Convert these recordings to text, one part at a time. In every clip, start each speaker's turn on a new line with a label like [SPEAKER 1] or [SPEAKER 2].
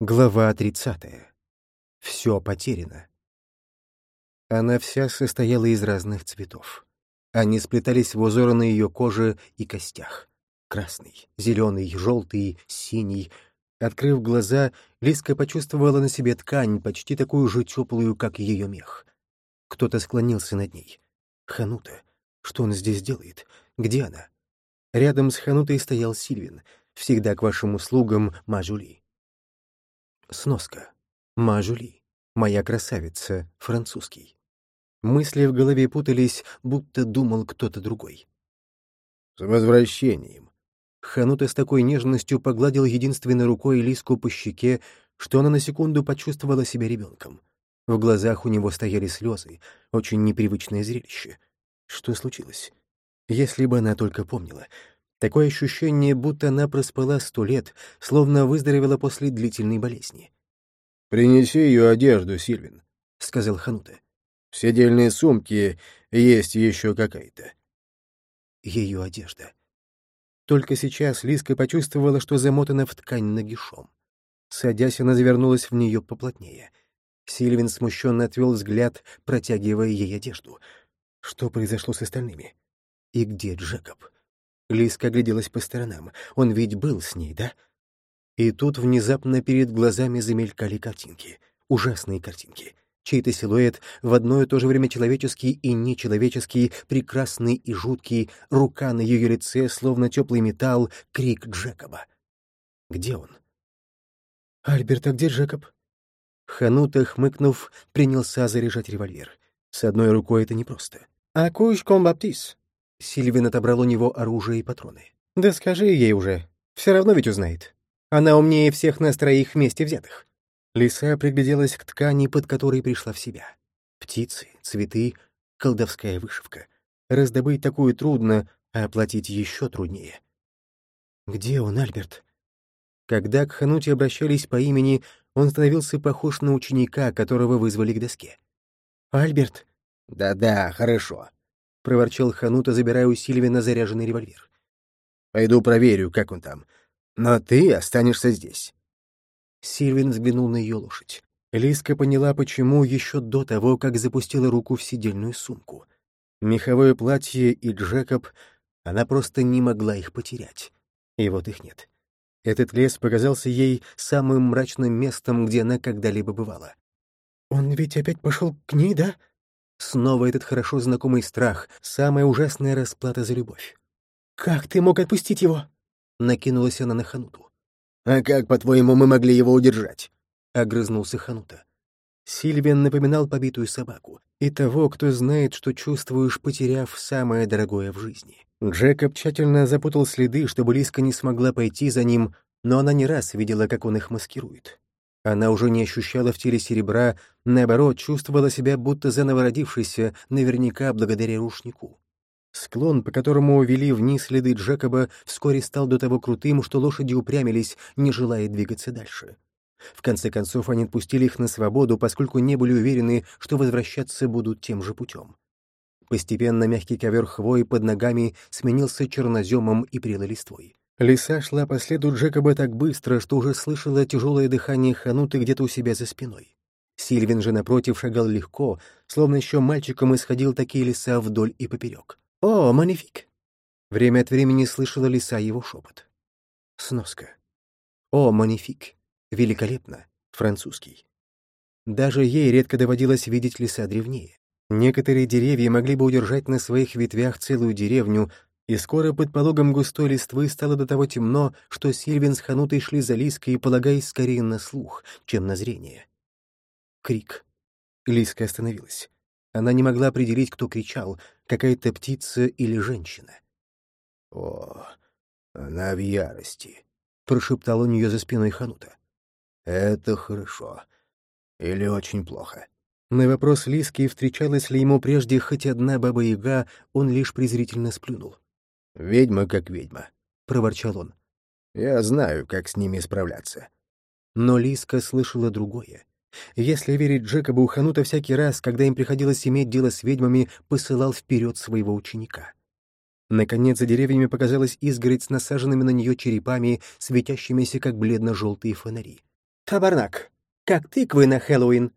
[SPEAKER 1] Глава 30. Все потеряно. Она вся состояла из разных цветов. Они сплетались в узоры на ее коже и костях. Красный, зеленый, желтый, синий. Открыв глаза, Лиска почувствовала на себе ткань, почти такую же теплую, как ее мех. Кто-то склонился над ней. Ханута. Что он здесь делает? Где она? Рядом с Ханутой стоял Сильвин. Всегда к вашим услугам, Мажули. Сноска. Мажули. Моя красавица. Французский. Мысли в голове путались, будто думал кто-то другой.
[SPEAKER 2] «С возвращением!»
[SPEAKER 1] Ханута с такой нежностью погладил единственной рукой Лиску по щеке, что она на секунду почувствовала себя ребенком. В глазах у него стояли слезы, очень непривычное зрелище. Что случилось? Если бы она только помнила. Такое ощущение, будто она проспала сто лет, словно выздоровела после длительной болезни.
[SPEAKER 2] «Принеси ее одежду, Сильвин», — сказал
[SPEAKER 1] Ханута.
[SPEAKER 2] «В седельной сумке есть еще какая-то».
[SPEAKER 1] Ее одежда. Только сейчас Лиска почувствовала, что замотана в ткань нагишом. Садясь, она завернулась в нее поплотнее. Сильвин смущенно отвел взгляд, протягивая ей одежду. Что произошло с остальными? И где Джекоб? Лиска огляделась по сторонам. Он ведь был с ней, да? И тут внезапно перед глазами замелькали картинки. Ужасные картинки. Чей-то силуэт, в одно и то же время человеческий и нечеловеческий, прекрасный и жуткий, рука на ее лице, словно теплый металл, крик Джекоба. Где он? «Альберт, а где Джекоб?» Ханута, хмыкнув, принялся заряжать револьвер. С одной рукой это непросто. «А куш комбаптис?» Сильвин отобрал у него оружие и патроны. «Да скажи ей уже. Все равно ведь узнает. Она умнее всех нас троих вместе взятых». Лиса пригляделась к ткани, под которой пришла в себя. Птицы, цветы, колдовская вышивка. Раздобыть такую трудно, а оплатить еще труднее. «Где он, Альберт?» Когда к Хануте обращались по имени, он становился похож на ученика, которого вызвали к доске. «Альберт?»
[SPEAKER 2] «Да-да, хорошо», —
[SPEAKER 1] проворчал Ханута, забирая у Сильвина заряженный револьвер.
[SPEAKER 2] «Пойду проверю, как он там. Но ты останешься здесь».
[SPEAKER 1] Сильвин взглянул на ее лошадь. Лиска поняла, почему еще до того, как запустила руку в сидельную сумку. Меховое платье и Джекоб, она просто не могла их потерять. И вот их нет. Этот лес показался ей самым мрачным местом, где она когда-либо бывала. «Он ведь опять пошел к ней, да?» Снова этот хорошо знакомый страх, самая ужасная расплата за любовь. «Как ты мог отпустить его?» Накинулась она на Хануту.
[SPEAKER 2] «А как, по-твоему, мы могли его удержать?»
[SPEAKER 1] — огрызнулся Ханута. Сильвиан напоминал побитую собаку и того, кто знает, что чувствуешь, потеряв самое дорогое в жизни. Джекоб тщательно запутал следы, чтобы Лиска не смогла пойти за ним, но она не раз видела, как он их маскирует. Она уже не ощущала в теле серебра, наоборот, чувствовала себя будто заново родившейся, наверняка благодаря рушнику. Склон, по которому вели вниз следы Джекоба, вскоре стал до того крутым, что лошади упрямились, не желая двигаться дальше. В конце концов, они отпустили их на свободу, поскольку не были уверены, что возвращаться будут тем же путем. Постепенно мягкий ковер хвои под ногами сменился черноземом и прелой листвой. Лиса шла по следу Джекоба так быстро, что уже слышала тяжелое дыхание Хануты где-то у себя за спиной. Сильвин же, напротив, шагал легко, словно еще мальчиком исходил такие леса вдоль и поперек. «О, манифик!» Время от времени слышала лиса его шепот. Сноска. «О, манифик!» Великолепно. Французский. Даже ей редко доводилось видеть леса древнее. Некоторые деревья могли бы удержать на своих ветвях целую деревню, и скоро под пологом густой листвы стало до того темно, что Сильвин с Ханутой шли за Лиской, полагаясь скорее на слух, чем на зрение. Крик. Лиска остановилась. Она не могла определить, кто кричал, какая-то птица или женщина.
[SPEAKER 2] «О, она в ярости», —
[SPEAKER 1] прошептал у нее за спиной Ханута.
[SPEAKER 2] «Это хорошо. Или очень плохо?»
[SPEAKER 1] На вопрос Лиски, встречалась ли ему прежде хоть одна баба-яга, он лишь презрительно сплюнул.
[SPEAKER 2] «Ведьма как ведьма», —
[SPEAKER 1] проворчал он.
[SPEAKER 2] «Я знаю, как с ними справляться».
[SPEAKER 1] Но Лиска слышала другое. Если верить Джекобу, Ханута всякий раз, когда им приходилось иметь дело с ведьмами, посылал вперед своего ученика. Наконец, за деревьями показалась изгородь с насаженными на нее черепами, светящимися, как бледно-желтые фонари. «Табарнак, как тыквы на Хэллоуин!»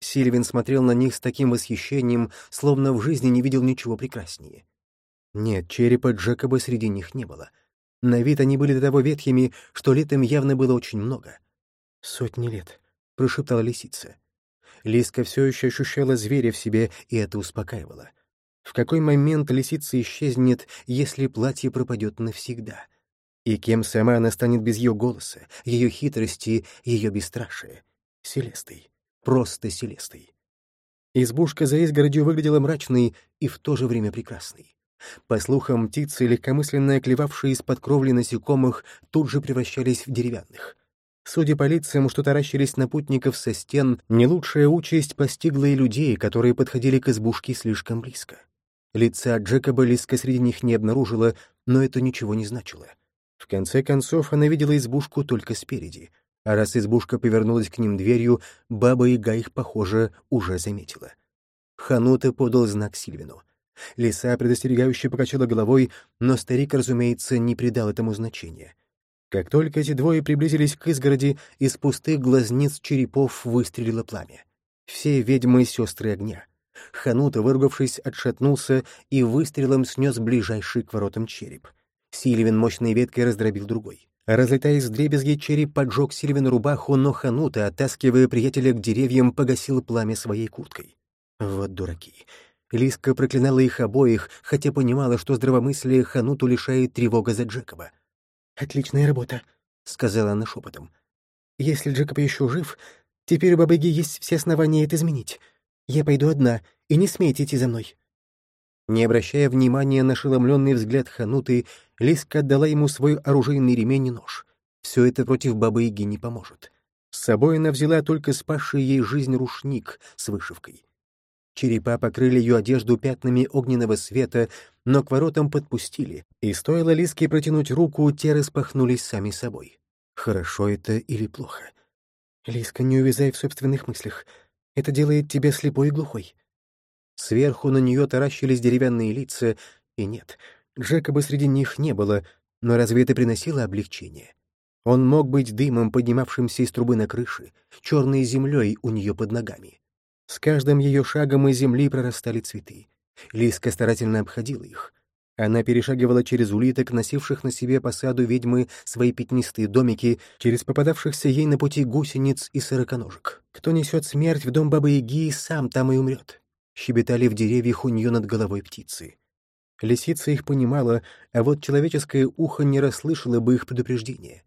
[SPEAKER 1] Сильвин смотрел на них с таким восхищением, словно в жизни не видел ничего прекраснее. Нет, черепа Джекоба среди них не было. На вид они были до того ветхими, что лет им явно было очень много. «Сотни лет», — прошептала лисица. Лиска все еще ощущала зверя в себе, и это успокаивало. В какой момент лисица исчезнет, если платье пропадет навсегда? И кем сама она станет без ее голоса, ее хитрости, ее бесстрашия? Селестой. Просто Селестой. Избушка за изгородью выглядела мрачной и в то же время прекрасной. По слухам, птицы, легкомысленно клевавшие из-под кровли насекомых, тут же превращались в деревянных. Судя по лицам, что таращились на путников со стен, не лучшая участь постигла и людей, которые подходили к избушке слишком близко. Лица Джекоба Лиска среди них не обнаружила, но это ничего не значило. В конце концов, она видела избушку только спереди, а раз избушка повернулась к ним дверью, баба Яга их, похоже, уже заметила. Ханута подал знак Сильвину. Лиса предостерегающе покачала головой, но старик, разумеется, не придал этому значения — как только эти двое приблизились к изгороди, из пустых глазниц черепов выстрелило пламя. Все ведьмы сестры огня. Ханута, выругавшись, отшатнулся и выстрелом снес ближайший к воротам череп. Сильвин мощной веткой раздробил другой. Разлетаясь в дребезги, череп поджег Сильвину рубаху, но Ханута, оттаскивая приятеля к деревьям, погасил пламя своей курткой. Вот дураки. Лиска проклинала их обоих, хотя понимала, что здравомыслие Хануту лишает тревога за Джекоба. «Отличная работа», — сказала она шепотом. «Если Джекоб еще жив, теперь у Бабыги есть все основания это изменить. Я пойду одна, и не смейте идти за мной». Не обращая внимания на ошеломленный взгляд Хануты, Лиска отдала ему свой оружейный ремень и нож. Все это против Бабы-Яги не поможет. С собой она взяла только спасший ей жизнь рушник с вышивкой. Черепа покрыли ее одежду пятнами огненного света, но к воротам подпустили, и стоило Лиске протянуть руку, те распахнулись сами собой. Хорошо это или плохо? Лиска, не увязай в собственных мыслях. Это делает тебя слепой и глухой. Сверху на нее таращились деревянные лица, и нет, Джекоба среди них не было, но разве это приносило облегчение? Он мог быть дымом, поднимавшимся из трубы на крыше, черной землей у нее под ногами. С каждым ее шагом из земли прорастали цветы. Лиска старательно обходила их. Она перешагивала через улиток, носивших на себе по саду ведьмы свои пятнистые домики, через попадавшихся ей на пути гусениц и сороконожек. Кто несет смерть в дом Бабы-Яги, сам там и умрет. Щебетали в деревьях у нее над головой птицы. Лисица их понимала, а вот человеческое ухо не расслышало бы их предупреждения.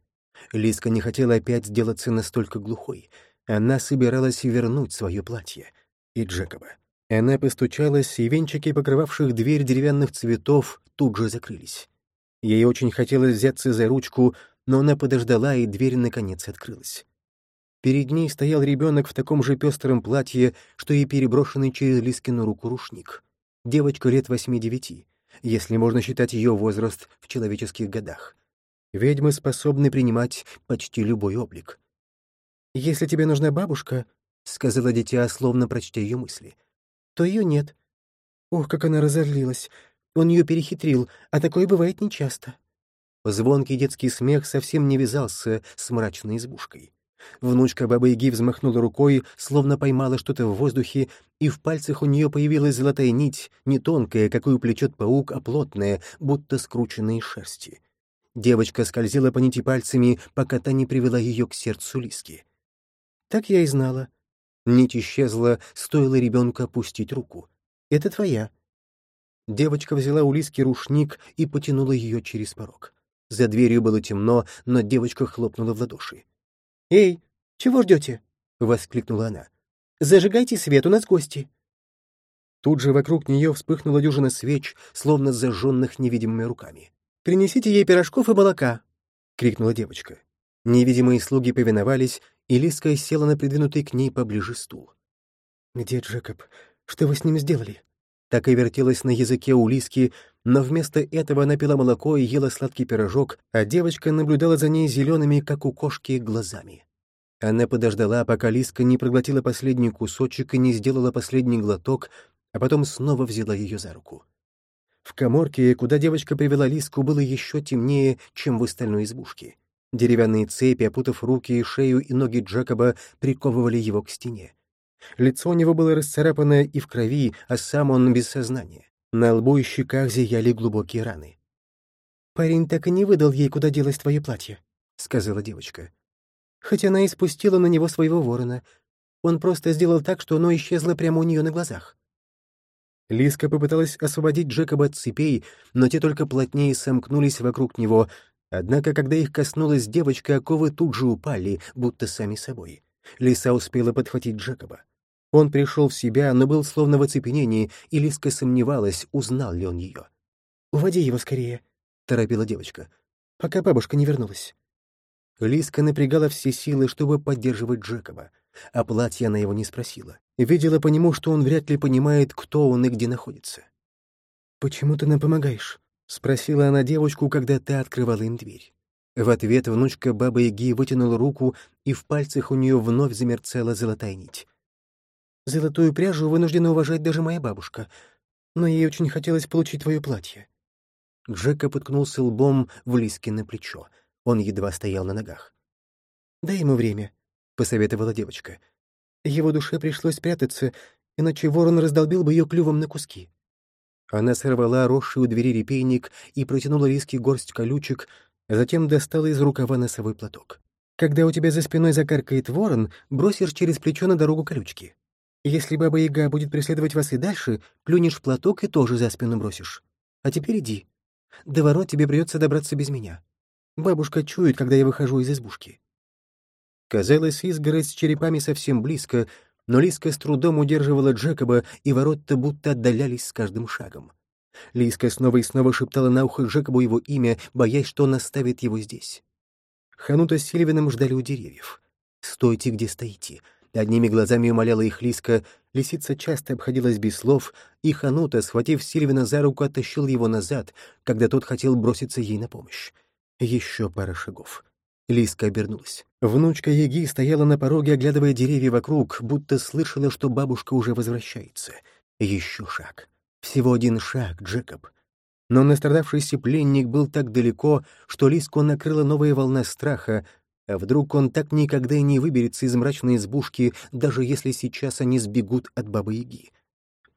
[SPEAKER 1] Лиска не хотела опять сделаться настолько глухой — она собиралась вернуть свое платье. И Джекоба. Она постучалась, и венчики, покрывавших дверь деревянных цветов, тут же закрылись. Ей очень хотелось взяться за ручку, но она подождала, и дверь наконец открылась. Перед ней стоял ребенок в таком же пестром платье, что и переброшенный через Лискину руку рушник. Девочка лет восьми-девяти, если можно считать ее возраст в человеческих годах. Ведьмы способны принимать почти любой облик. «Если тебе нужна бабушка», — сказала дитя, словно прочтя ее мысли, — «то ее нет. Ох, как она разозлилась. Он ее перехитрил, а такое бывает нечасто». Звонкий детский смех совсем не вязался с мрачной избушкой. Внучка Бабы Яги взмахнула рукой, словно поймала что-то в воздухе, и в пальцах у нее появилась золотая нить, не тонкая, какую плечет паук, а плотная, будто скрученная из шерсти. Девочка скользила по нити пальцами, пока та не привела ее к сердцу Лиски. Так я и знала. Нить исчезла, стоило ребенку опустить руку. Это твоя. Девочка взяла у Лиски рушник и потянула ее через порог. За дверью было темно, но девочка хлопнула в ладоши. «Эй, чего ждете?» — воскликнула она. «Зажигайте свет, у нас гости». Тут же вокруг нее вспыхнула дюжина свеч, словно зажженных невидимыми руками. «Принесите ей пирожков и молока!» — крикнула девочка. Невидимые слуги повиновались, и Лиска села на придвинутый к ней поближе стул. «Где Джекоб? Что вы с ним сделали?» Так и вертелась на языке у Лиски, но вместо этого она пила молоко и ела сладкий пирожок, а девочка наблюдала за ней зелеными, как у кошки, глазами. Она подождала, пока Лиска не проглотила последний кусочек и не сделала последний глоток, а потом снова взяла ее за руку. В коморке, куда девочка привела Лиску, было еще темнее, чем в остальной избушке. Деревянные цепи, опутав руки, шею и ноги Джекоба, приковывали его к стене. Лицо у него было расцарапанное и в крови, а сам он без сознания. На лбу и щеках зияли глубокие раны. «Парень так и не выдал ей, куда делось твое платье», — сказала девочка. «Хоть она и спустила на него своего ворона. Он просто сделал так, что оно исчезло прямо у нее на глазах». Лиска попыталась освободить Джекоба от цепей, но те только плотнее сомкнулись вокруг него, однако, когда их коснулась девочка, оковы тут же упали, будто сами собой. Лиса успела подхватить Джекоба. Он пришел в себя, но был словно в оцепенении, и Лиска сомневалась, узнал ли он ее. «Уводи его скорее», — торопила девочка, — «пока бабушка не вернулась». Лиска напрягала все силы, чтобы поддерживать Джекоба. а платье она его не спросила. Видела по нему, что он вряд ли понимает, кто он и где находится. «Почему ты нам помогаешь?» — спросила она девочку, когда та открывала им дверь. В ответ внучка Бабы-Яги вытянула руку, и в пальцах у нее вновь замерцала золотая нить. «Золотую пряжу вынуждена уважать даже моя бабушка, но ей очень хотелось получить твое платье». Джека поткнулся лбом в Лиске на плечо. Он едва стоял на ногах. «Дай ему время», — посоветовала девочка. «Его душе пришлось прятаться, иначе ворон раздолбил бы ее клювом на куски». Она сорвала росший у двери репейник и протянула Лиске горсть колючек, Затем достала из рукава носовой платок. «Когда у тебя за спиной закаркает ворон, бросишь через плечо на дорогу колючки. Если Баба-Яга будет преследовать вас и дальше, плюнешь в платок и тоже за спину бросишь. А теперь иди. До ворот тебе придется добраться без меня. Бабушка чует, когда я выхожу из избушки». Казалось, изгородь с черепами совсем близко, но Лиска с трудом удерживала Джекоба, и ворота будто отдалялись с каждым шагом. Лиска снова и снова шептала на ухо Жекобу его имя, боясь, что он оставит его здесь. Ханута с Сильвином ждали у деревьев. «Стойте, где стоите!» Одними глазами умоляла их Лиска. Лисица часто обходилась без слов, и Ханута, схватив Сильвина за руку, оттащил его назад, когда тот хотел броситься ей на помощь. Еще пара шагов. Лиска обернулась. Внучка Еги стояла на пороге, оглядывая деревья вокруг, будто слышала, что бабушка уже возвращается. Еще шаг. Всего один шаг, Джекоб. Но настрадавшийся пленник был так далеко, что Лиску накрыла новая волна страха, а вдруг он так никогда и не выберется из мрачной избушки, даже если сейчас они сбегут от Бабы-Яги.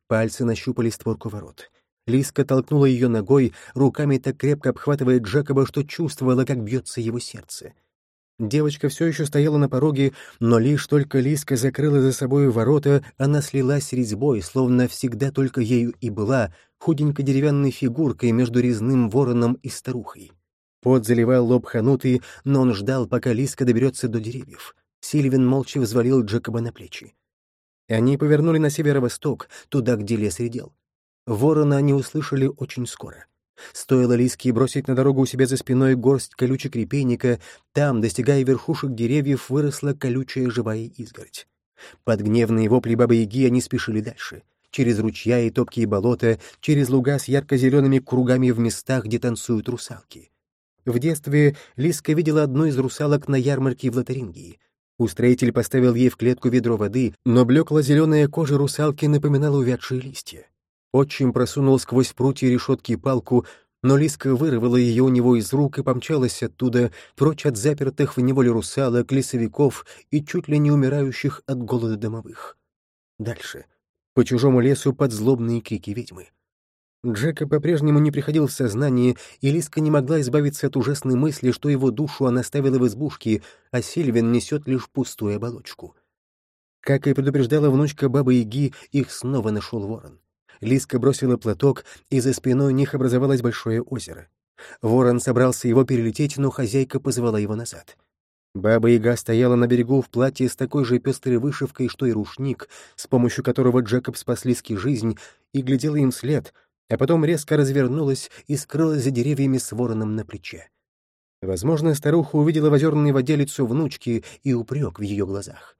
[SPEAKER 1] Пальцы нащупали створку ворот. Лиска толкнула ее ногой, руками так крепко обхватывая Джекоба, что чувствовала, как бьется его сердце. Девочка все еще стояла на пороге, но лишь только Лиска закрыла за собой ворота, она слилась резьбой, словно всегда только ею и была, худенькой деревянной фигуркой между резным вороном и старухой. Пот заливал лоб Хануты, но он ждал, пока Лиска доберется до деревьев. Сильвин молча взвалил Джекоба на плечи. Они повернули на северо-восток, туда, где лес редел. Ворона они услышали очень скоро. Стоило Лиске бросить на дорогу у себя за спиной горсть колючек репейника, там, достигая верхушек деревьев, выросла колючая живая изгородь. Под гневные вопли Бабы-Яги они спешили дальше. Через ручья и топкие болота, через луга с ярко-зелеными кругами в местах, где танцуют русалки. В детстве Лиска видела одну из русалок на ярмарке в Лотарингии. Устроитель поставил ей в клетку ведро воды, но блекло-зеленая кожа русалки напоминала увядшие листья. Отчим просунул сквозь прутья решетки палку, но Лиска вырвала ее у него из рук и помчалась оттуда, прочь от запертых в неволе русалок, лесовиков и чуть ли не умирающих от голода домовых. Дальше. По чужому лесу под злобные крики ведьмы. Джека по-прежнему не приходил в сознание, и Лиска не могла избавиться от ужасной мысли, что его душу она оставила в избушке, а Сильвин несет лишь пустую оболочку. Как и предупреждала внучка Бабы-Яги, их снова нашел ворон. Лиска бросила платок, и за спиной у них образовалось большое озеро. Ворон собрался его перелететь, но хозяйка позвала его назад. Баба-яга стояла на берегу в платье с такой же пестрой вышивкой, что и рушник, с помощью которого Джекоб спас Лиске жизнь, и глядела им вслед, а потом резко развернулась и скрылась за деревьями с вороном на плече. Возможно, старуха увидела в озерной воде лицо внучки и упрек в ее глазах.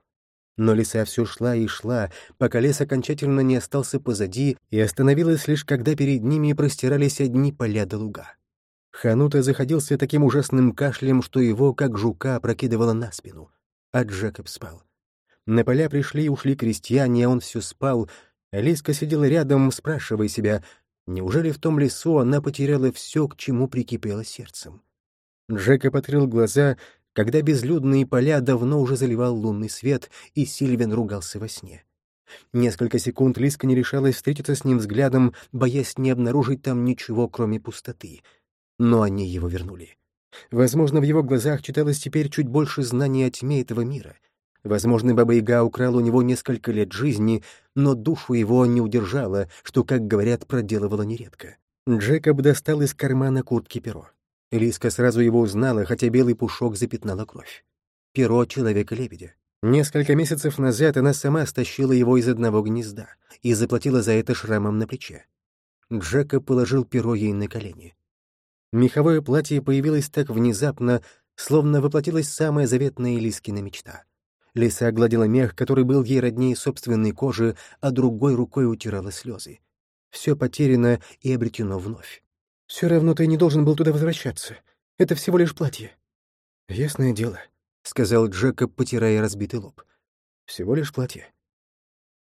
[SPEAKER 1] Но лиса все шла и шла, пока лес окончательно не остался позади и остановилась лишь когда перед ними простирались одни поля до луга. Ханута заходился таким ужасным кашлем, что его, как жука, прокидывало на спину. А Джекоб спал. На поля пришли и ушли крестьяне, а он все спал. Лиска сидела рядом, спрашивая себя, неужели в том лесу она потеряла все, к чему прикипела сердцем? Джекоб открыл глаза, когда безлюдные поля давно уже заливал лунный свет, и Сильвин ругался во сне. Несколько секунд Лиска не решалась встретиться с ним взглядом, боясь не обнаружить там ничего, кроме пустоты. Но они его вернули. Возможно, в его глазах читалось теперь чуть больше знаний о тьме этого мира. Возможно, Баба-Яга украл у него несколько лет жизни, но душу его не удержала, что, как говорят, проделывала нередко. Джекоб достал из кармана куртки перо. Лиска сразу его узнала, хотя белый пушок запятнала кровь. Перо Человека-лебедя. Несколько месяцев назад она сама стащила его из одного гнезда и заплатила за это шрамом на плече. Джека положил перо ей на колени. Меховое платье появилось так внезапно, словно воплотилась самая заветная Лискина мечта. Лиса гладила мех, который был ей роднее собственной кожи, а другой рукой утирала слезы. Все потеряно и обретено вновь. «Все равно ты не должен был туда возвращаться. Это всего лишь платье». «Ясное дело», — сказал Джекоб, потирая разбитый лоб. «Всего лишь платье».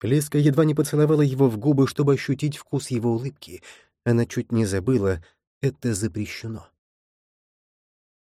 [SPEAKER 1] Лиска едва не поцеловала его в губы, чтобы ощутить вкус его улыбки. Она чуть не забыла, это запрещено.